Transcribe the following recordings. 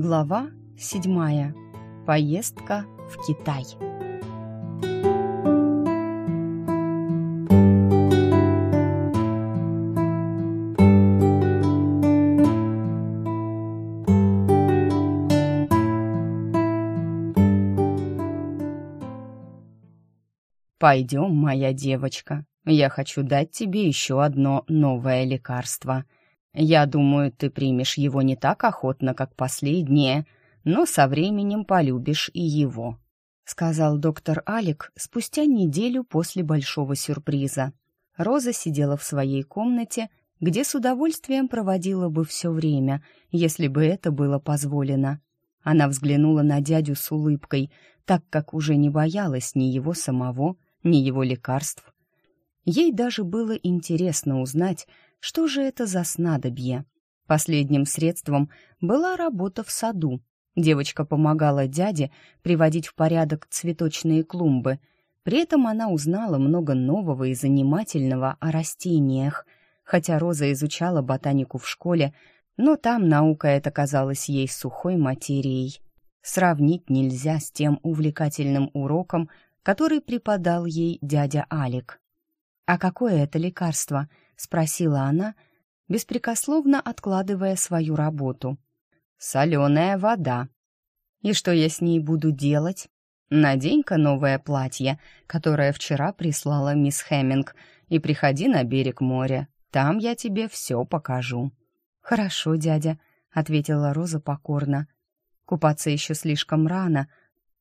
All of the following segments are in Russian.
Глава седьмая. Поездка в Китай. «Пойдем, моя девочка. Я хочу дать тебе еще одно новое лекарство. Я думаю, ты примешь его не так охотно, как последнее, но со временем полюбишь и его», — сказал доктор Алик спустя неделю после большого сюрприза. Роза сидела в своей комнате, где с удовольствием проводила бы все время, если бы это было позволено. Она взглянула на дядю с улыбкой, так как уже не боялась ни его самого, ни его лекарств. Ей даже было интересно узнать, что же это за снадобье. Последним средством была работа в саду. Девочка помогала дяде приводить в порядок цветочные клумбы. При этом она узнала много нового и занимательного о растениях. Хотя Роза изучала ботанику в школе, но там наука эта казалась ей сухой материей. Сравнить нельзя с тем увлекательным уроком, который преподал ей дядя Алик. «А какое это лекарство?» — спросила она, беспрекословно откладывая свою работу. «Соленая вода». «И что я с ней буду делать?» «Надень-ка новое платье, которое вчера прислала мисс Хеминг, и приходи на берег моря. Там я тебе все покажу». «Хорошо, дядя», — ответила Роза покорно. «Купаться еще слишком рано,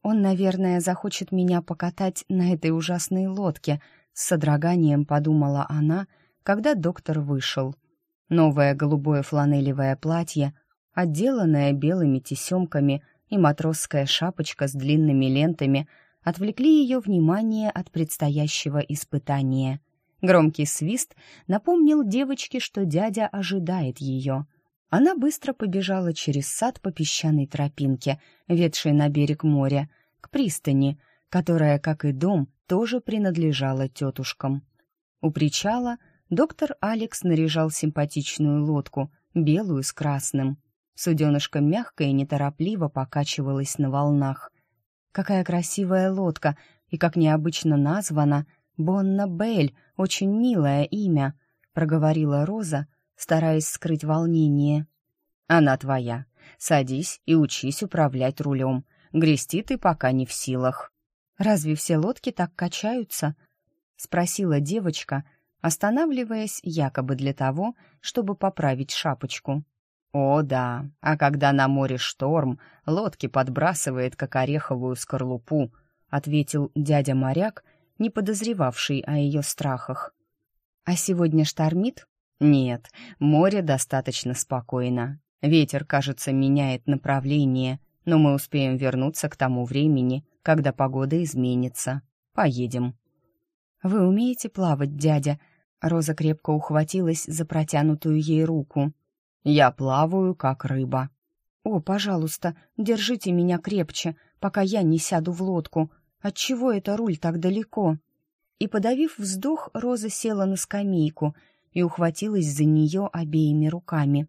он, наверное, захочет меня покатать на этой ужасной лодке, с содроганием подумала она, когда доктор вышел. Новое голубое фланелевое платье, отделанное белыми тесемками и матросская шапочка с длинными лентами отвлекли ее внимание от предстоящего испытания. Громкий свист напомнил девочке, что дядя ожидает ее — она быстро побежала через сад по песчаной тропинке, ведшей на берег моря, к пристани, которая, как и дом, тоже принадлежала тетушкам. У причала доктор Алекс наряжал симпатичную лодку, белую с красным. Суденышко мягко и неторопливо покачивалось на волнах. Какая красивая лодка и как необычно названа Бонна Бель, очень милое имя, проговорила Роза, стараясь скрыть волнение. «Она твоя. Садись и учись управлять рулем. Грести ты пока не в силах». «Разве все лодки так качаются?» — спросила девочка, останавливаясь якобы для того, чтобы поправить шапочку. «О, да, а когда на море шторм, лодки подбрасывает, как ореховую скорлупу», — ответил дядя-моряк, не подозревавший о ее страхах. «А сегодня штормит?» Нет, море достаточно спокойно. Ветер, кажется, меняет направление, но мы успеем вернуться к тому времени, когда погода изменится. Поедем. Вы умеете плавать, дядя? Роза крепко ухватилась за протянутую ей руку. Я плаваю, как рыба. О, пожалуйста, держите меня крепче, пока я не сяду в лодку. Отчего это руль так далеко? И подавив вздох, Роза села на скамейку и ухватилась за нее обеими руками.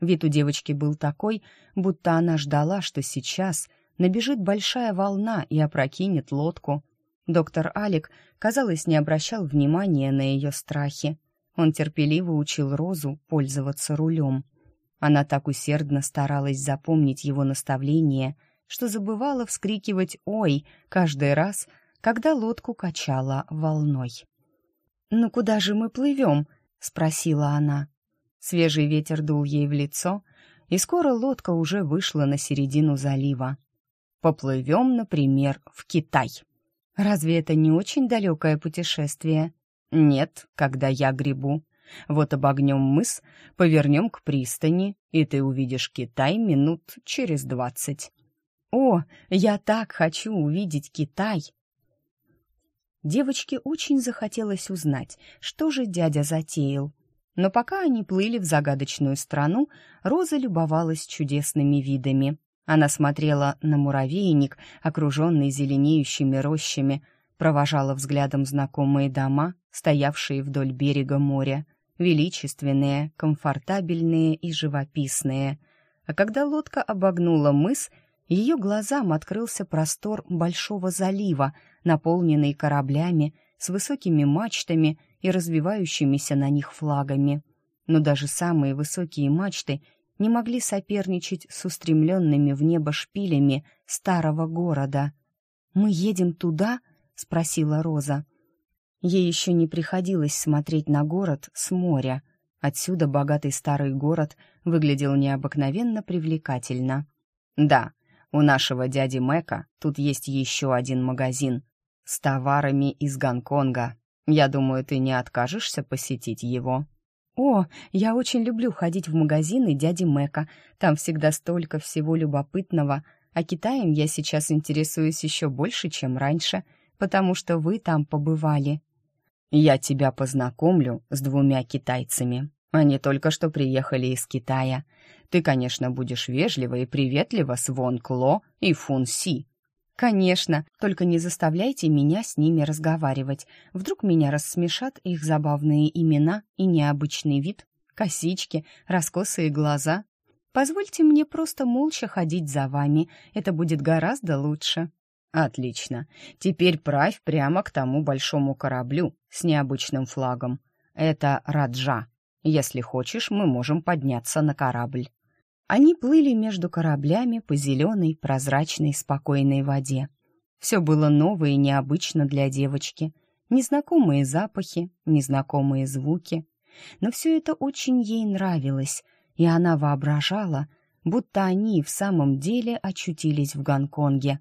Вид у девочки был такой, будто она ждала, что сейчас набежит большая волна и опрокинет лодку. Доктор Алик, казалось, не обращал внимания на ее страхи. Он терпеливо учил Розу пользоваться рулем. Она так усердно старалась запомнить его наставления, что забывала вскрикивать «Ой!» каждый раз, когда лодку качала волной. «Ну куда же мы плывем?» — спросила она. Свежий ветер дул ей в лицо, и скоро лодка уже вышла на середину залива. «Поплывем, например, в Китай». «Разве это не очень далекое путешествие?» «Нет, когда я гребу. Вот обогнем мыс, повернем к пристани, и ты увидишь Китай минут через двадцать». «О, я так хочу увидеть Китай!» Девочке очень захотелось узнать, что же дядя затеял. Но пока они плыли в загадочную страну, Роза любовалась чудесными видами. Она смотрела на муравейник, окруженный зеленеющими рощами, провожала взглядом знакомые дома, стоявшие вдоль берега моря, величественные, комфортабельные и живописные. а когда лодка обогнула мыс, ее глазам открылся простор большого залива, наполненный кораблями с высокими мачтами и развивающимися на них флагами. Но даже самые высокие мачты не могли соперничать с устремленными в небо шпилями старого города. «Мы едем туда?» — спросила Роза. Ей еще не приходилось смотреть на город с моря. Отсюда богатый старый город выглядел необыкновенно привлекательно. «Да, у нашего дяди Мэка тут есть еще один магазин с товарами из Гонконга. Я думаю, ты не откажешься посетить его». «О, я очень люблю ходить в магазины дяди Мэка. Там всегда столько всего любопытного. А Китаем я сейчас интересуюсь еще больше, чем раньше, потому что вы там побывали». «Я тебя познакомлю с двумя китайцами. Они только что приехали из Китая. Ты, конечно, будешь вежлива и приветлива с Вон Кло и Фун Си. Конечно, только не заставляйте меня с ними разговаривать. Вдруг меня рассмешат их забавные имена и необычный вид, косички, раскосые глаза. Позвольте мне просто молча ходить за вами, это будет гораздо лучше. Отлично. Теперь правь прямо к тому большому кораблю с необычным флагом. Это Раджа. Если хочешь, мы можем подняться на корабль. Они плыли между кораблями по зеленой, прозрачной, спокойной воде. Все было новое и необычно для девочки. Незнакомые запахи, незнакомые звуки. Но все это очень ей нравилось, и она воображала, будто они в самом деле очутились в Гонконге.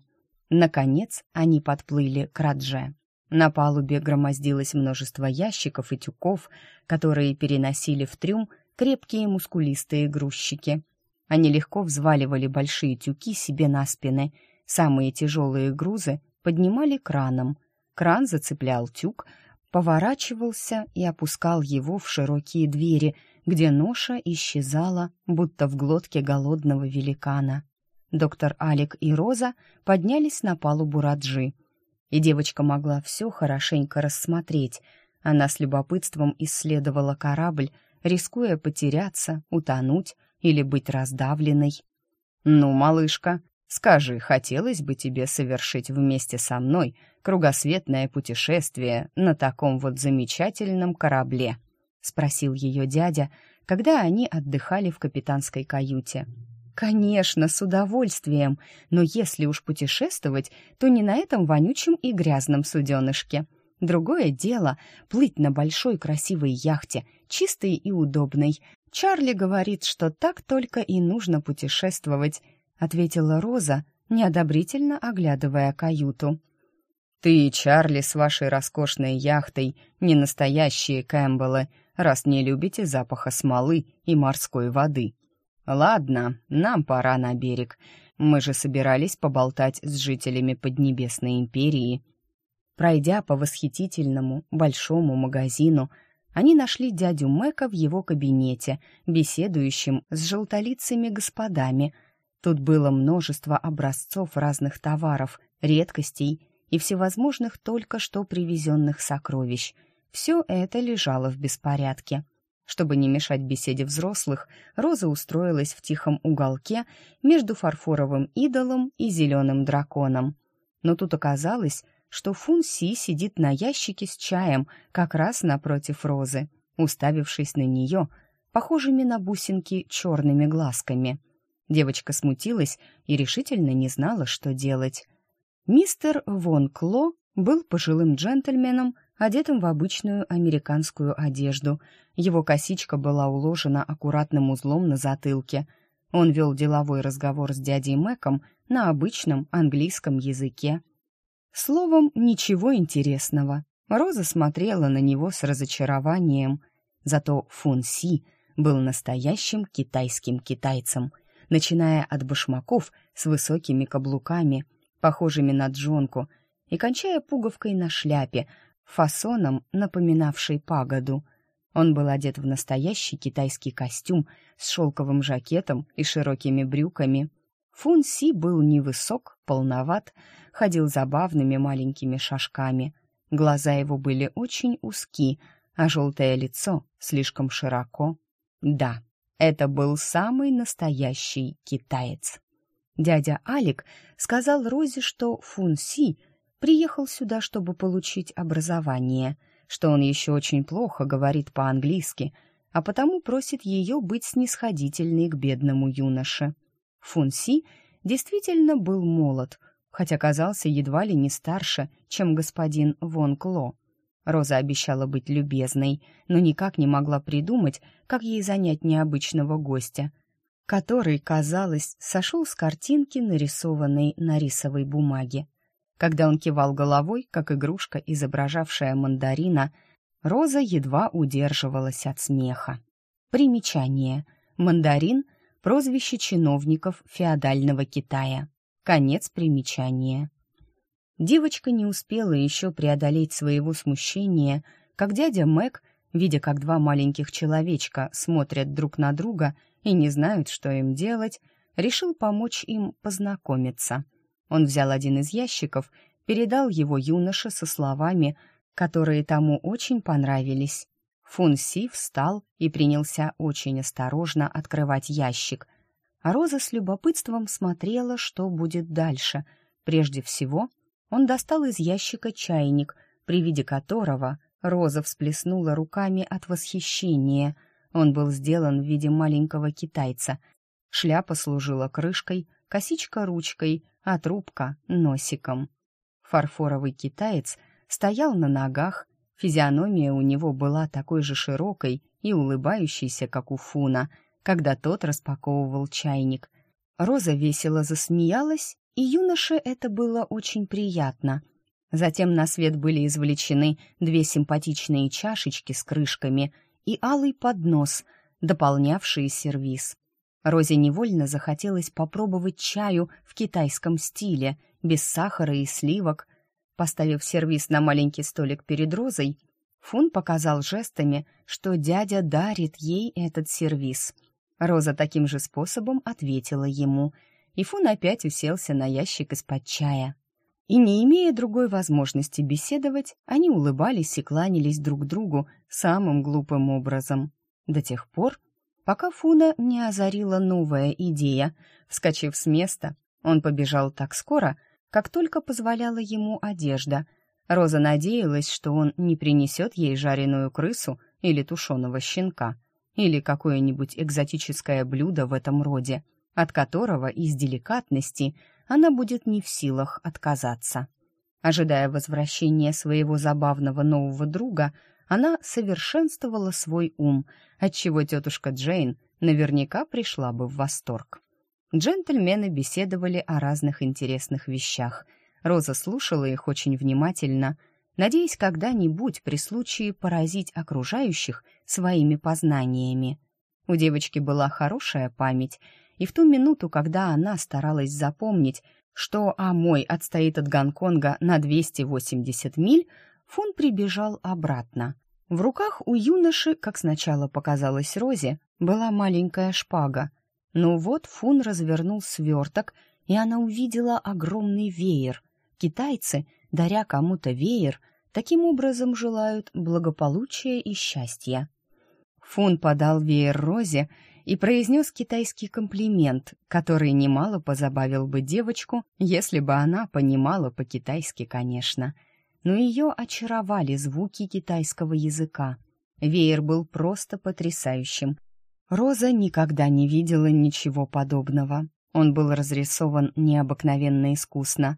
Наконец они подплыли к Радже. На палубе громоздилось множество ящиков и тюков, которые переносили в трюм крепкие мускулистые грузчики. Они легко взваливали большие тюки себе на спины. Самые тяжелые грузы поднимали краном. Кран зацеплял тюк, поворачивался и опускал его в широкие двери, где ноша исчезала, будто в глотке голодного великана. Доктор Алик и Роза поднялись на палубу Раджи, и девочка могла все хорошенько рассмотреть. Она с любопытством исследовала корабль, рискуя потеряться, утонуть, или быть раздавленной. «Ну, малышка, скажи, хотелось бы тебе совершить вместе со мной кругосветное путешествие на таком вот замечательном корабле?» — спросил ее дядя, когда они отдыхали в капитанской каюте. «Конечно, с удовольствием, но если уж путешествовать, то не на этом вонючем и грязном суденышке. Другое дело — плыть на большой красивой яхте, чистой и удобной, Чарли говорит, что так только и нужно путешествовать, ответила Роза, неодобрительно оглядывая каюту. Ты и Чарли с вашей роскошной яхтой не настоящие Кэмпбеллы, раз не любите запаха смолы и морской воды. Ладно, нам пора на берег. Мы же собирались поболтать с жителями Поднебесной империи. Пройдя по восхитительному большому магазину, они нашли дядю Мэка в его кабинете, беседующим с желтолицами господами. Тут было множество образцов разных товаров, редкостей и всевозможных только что привезенных сокровищ. Все это лежало в беспорядке. Чтобы не мешать беседе взрослых, Роза устроилась в тихом уголке между фарфоровым идолом и зеленым драконом. Но тут оказалось, что Фун Си сидит на ящике с чаем как раз напротив Розы, уставившись на нее, похожими на бусинки черными глазками. Девочка смутилась и решительно не знала, что делать. Мистер Вон Кло был пожилым джентльменом, одетым в обычную американскую одежду. Его косичка была уложена аккуратным узлом на затылке. Он вел деловой разговор с дядей Мэком на обычном английском языке. Словом, ничего интересного. Роза смотрела на него с разочарованием. Зато Фун Си был настоящим китайским китайцем, начиная от башмаков с высокими каблуками, похожими на джонку, и кончая пуговкой на шляпе, фасоном, напоминавшей пагоду. Он был одет в настоящий китайский костюм с шелковым жакетом и широкими брюками. Фун Си был невысок, полноват, ходил забавными маленькими шажками. Глаза его были очень узки, а желтое лицо слишком широко. Да, Это был самый настоящий китаец. Дядя Алик сказал Розе, что Фун Си приехал сюда, чтобы получить образование, что он еще очень плохо говорит по-английски, а потому просит ее быть снисходительной к бедному юноше. Фун Си действительно был молод, хотя казался едва ли не старше, чем господин Вон Кло. Роза обещала быть любезной, но никак не могла придумать, как ей занять необычного гостя, который, казалось, сошел с картинки, нарисованной на рисовой бумаге. Когда он кивал головой, как игрушка, изображавшая мандарина, Роза едва удерживалась от смеха. Примечание. Мандарин — прозвище чиновников феодального Китая. Конец примечания. Девочка не успела еще преодолеть своего смущения, как дядя Мэг, видя, как два маленьких человечка смотрят друг на друга и не знают, что им делать, решил помочь им познакомиться. Он взял один из ящиков, передал его юноше со словами, которые тому очень понравились. Фун Си встал и принялся очень осторожно открывать ящик, Роза с любопытством смотрела, что будет дальше. Прежде всего, он достал из ящика чайник, при виде которого Роза всплеснула руками от восхищения. Он был сделан в виде маленького китайца. Шляпа служила крышкой, косичка ручкой, а трубка — носиком. Фарфоровый китаец стоял на ногах, физиономия у него была такой же широкой и улыбающейся, как у Фуна, когда тот распаковывал чайник. Роза весело засмеялась и юноше это было очень приятно. Затем на свет были извлечены две симпатичные чашечки с крышками и алый поднос, дополнявшие сервиз. Розе невольно захотелось попробовать чаю в китайском стиле, без сахара и сливок. Поставив сервиз на маленький столик перед Розой, Фун показал жестами, что дядя дарит ей этот сервиз. Роза таким же способом ответила ему — и Фун опять уселся на ящик из-под чая. И не имея другой возможности беседовать, они улыбались и кланялись друг другу самым глупым образом. До тех пор, пока Фуна не озарила новая идея. Вскочив с места, он побежал так скоро, как только позволяла ему одежда. Роза надеялась, что он не принесет ей жареную крысу или тушеного щенка, или какое-нибудь экзотическое блюдо в этом роде — от которого из деликатности она будет не в силах отказаться. Ожидая возвращения своего забавного нового друга, она совершенствовала свой ум, отчего тетушка Джейн наверняка пришла бы в восторг. Джентльмены беседовали о разных интересных вещах. Роза слушала их очень внимательно, надеясь когда-нибудь при случае поразить окружающих своими познаниями. У девочки была хорошая память, и в ту минуту, когда она старалась запомнить, что Амой отстоит от Гонконга на 280 миль, Фун прибежал обратно. В руках у юноши, как сначала показалось Розе, была маленькая шпага. Но вот Фун развернул сверток, и она увидела огромный веер. Китайцы, даря кому-то веер, таким образом желают благополучия и счастья. Фун подал веер Розе, и произнес китайский комплимент, который немало позабавил бы девочку, если бы она понимала по-китайски, конечно. Но ее очаровали звуки китайского языка. Веер был просто потрясающим. Роза никогда не видела ничего подобного. Он был разрисован необыкновенно искусно.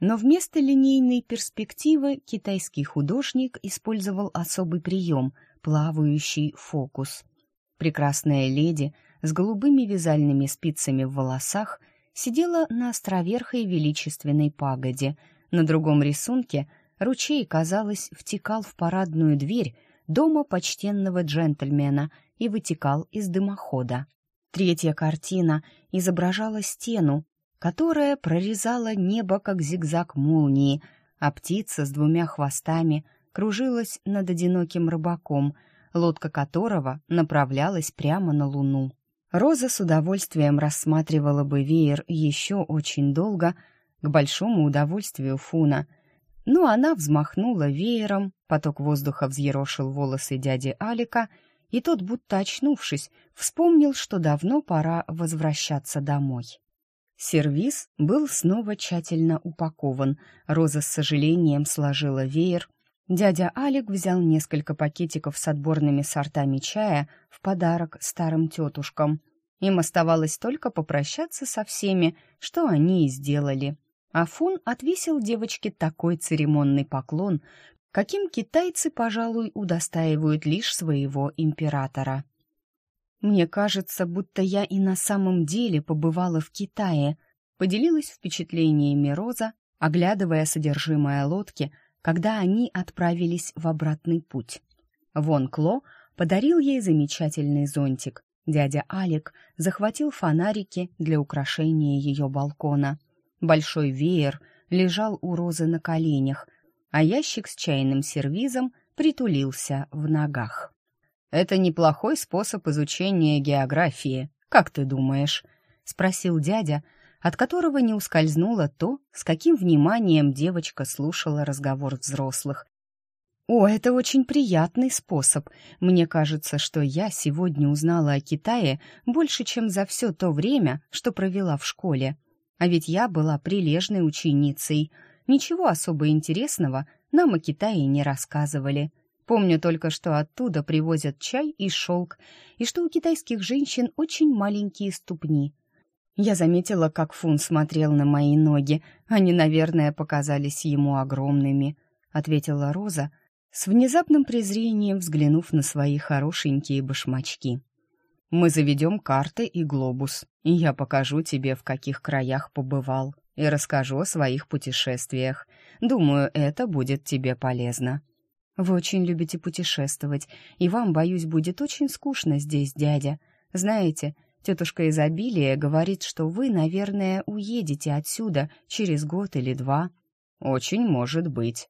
Но вместо линейной перспективы китайский художник использовал особый прием — плавающий фокус — Прекрасная леди с голубыми вязальными спицами в волосах сидела на островерхой величественной пагоде. На другом рисунке ручей, казалось, втекал в парадную дверь дома почтенного джентльмена и вытекал из дымохода. Третья картина изображала стену, которая прорезала небо, как зигзаг молнии, а птица с двумя хвостами кружилась над одиноким рыбаком — лодка которого направлялась прямо на Луну. Роза с удовольствием рассматривала бы веер еще очень долго, к большому удовольствию Фуна. Но она взмахнула веером, поток воздуха взъерошил волосы дяди Алика, и тот, будто очнувшись, вспомнил, что давно пора возвращаться домой. Сервиз был снова тщательно упакован. Роза с сожалением сложила веер. Дядя Алик взял несколько пакетиков с отборными сортами чая в подарок старым тетушкам. Им оставалось только попрощаться со всеми, что они и сделали. Афун отвесил девочке такой церемонный поклон, каким китайцы, пожалуй, удостаивают лишь своего императора. «Мне кажется, будто я и на самом деле побывала в Китае», поделилась впечатлениями Роза, оглядывая содержимое лодки, когда они отправились в обратный путь. Вон Кло подарил ей замечательный зонтик. Дядя Алик захватил фонарики для украшения ее балкона. Большой веер лежал у Розы на коленях, а ящик с чайным сервизом притулился в ногах. «Это неплохой способ изучения географии, как ты думаешь?» — спросил дядя, от которого не ускользнуло то, с каким вниманием девочка слушала разговор взрослых. «О, это очень приятный способ. Мне кажется, что я сегодня узнала о Китае больше, чем за все то время, что провела в школе. А ведь я была прилежной ученицей. Ничего особо интересного нам о Китае не рассказывали. Помню только, что оттуда привозят чай и шелк, и что у китайских женщин очень маленькие ступни. Я заметила, как Фун смотрел на мои ноги. Они, наверное, показались ему огромными, — ответила Роза, с внезапным презрением взглянув на свои хорошенькие башмачки. «Мы заведем карты и глобус, и я покажу тебе, в каких краях побывал, и расскажу о своих путешествиях. Думаю, это будет тебе полезно». «Вы очень любите путешествовать, и вам, боюсь, будет очень скучно здесь, дядя. Знаете, тетушка изобилия говорит, что вы, наверное, уедете отсюда через год или два». «Очень может быть».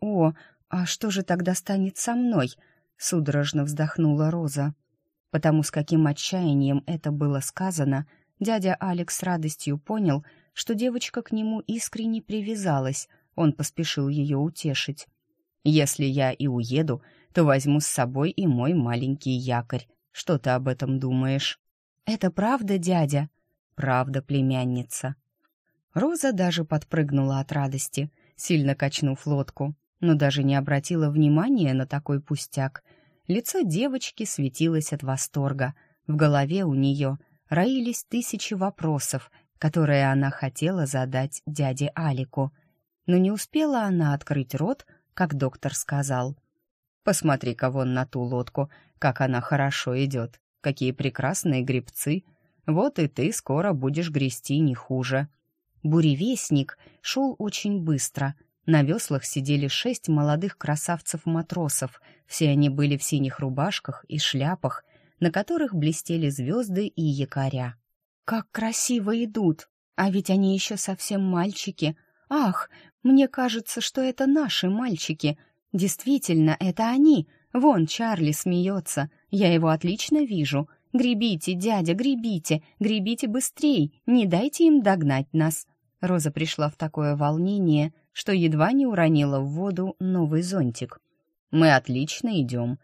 «О, а что же тогда станет со мной?» — судорожно вздохнула Роза. Потому с каким отчаянием это было сказано, дядя Алекс с радостью понял, что девочка к нему искренне привязалась, он поспешил ее утешить. Если я и уеду, то возьму с собой и мой маленький якорь. Что ты об этом думаешь? Это правда, дядя? Правда, племянница. Роза даже подпрыгнула от радости, сильно качнув лодку, но даже не обратила внимания на такой пустяк. Лицо девочки светилось от восторга. В голове у нее роились тысячи вопросов, которые она хотела задать дяде Алику. Но не успела она открыть рот, как доктор сказал. «Посмотри-ка вон на ту лодку, как она хорошо идет, какие прекрасные грибцы. Вот и ты скоро будешь грести не хуже». Буревестник шел очень быстро. На веслах сидели шесть молодых красавцев-матросов. Все они были в синих рубашках и шляпах, на которых блестели звезды и якоря. «Как красиво идут! А ведь они еще совсем мальчики!» «Ах, мне кажется, что это наши мальчики. Действительно, это они. Вон Чарли смеется. Я его отлично вижу. Гребите, дядя, гребите, гребите быстрей. Не дайте им догнать нас». Роза пришла в такое волнение, что едва не уронила в воду новый зонтик. «Мы отлично идем».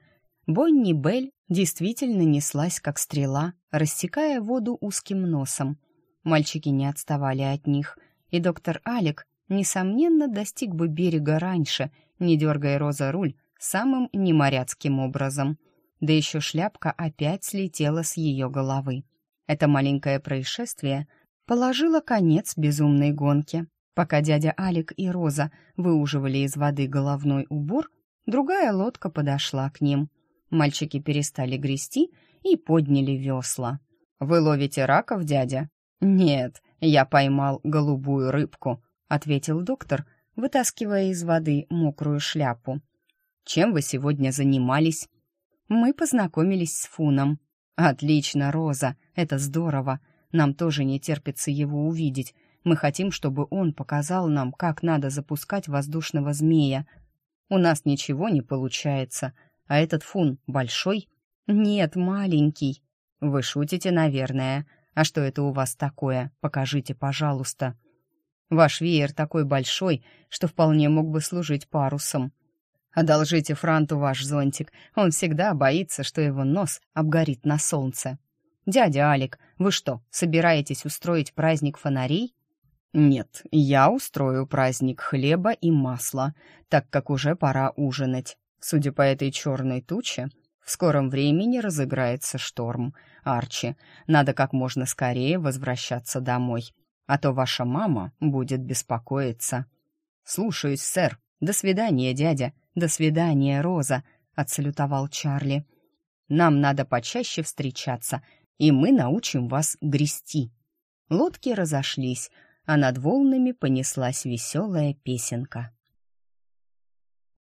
Бонни Белль действительно неслась, как стрела, рассекая воду узким носом. Мальчики не отставали от них, и доктор Алик несомненно, достиг бы берега раньше, не дергая Роза руль самым неморяцким образом. Да еще шляпка опять слетела с ее головы. Это маленькое происшествие положило конец безумной гонке. Пока дядя Алик и Роза выуживали из воды головной убор, другая лодка подошла к ним. Мальчики перестали грести и подняли весла. «Вы ловите раков, дядя?» «Нет, я поймал голубую рыбку», — ответил доктор, вытаскивая из воды мокрую шляпу. «Чем вы сегодня занимались?» «Мы познакомились с Фуном». «Отлично, Роза, это здорово. Нам тоже не терпится его увидеть. Мы хотим, чтобы он показал нам, как надо запускать воздушного змея. У нас ничего не получается, а этот Фун большой?» «Нет, маленький». «Вы шутите, наверное. А что это у вас такое? Покажите, пожалуйста». Ваш веер такой большой, что вполне мог бы служить парусом. Одолжите Франту ваш зонтик. Он всегда боится, что его нос обгорит на солнце. Дядя Алик, вы что, собираетесь устроить праздник фонарей? Нет, я устрою праздник хлеба и масла, так как уже пора ужинать. Судя по этой черной туче, в скором времени разыграется шторм. Арчи, надо как можно скорее возвращаться домой, а то ваша мама будет беспокоиться. Слушаюсь, сэр. До свидания, дядя. «До свидания, Роза», — отсалютовал Чарли. «Нам надо почаще встречаться, и мы научим вас грести». Лодки разошлись, а над волнами понеслась веселая песенка.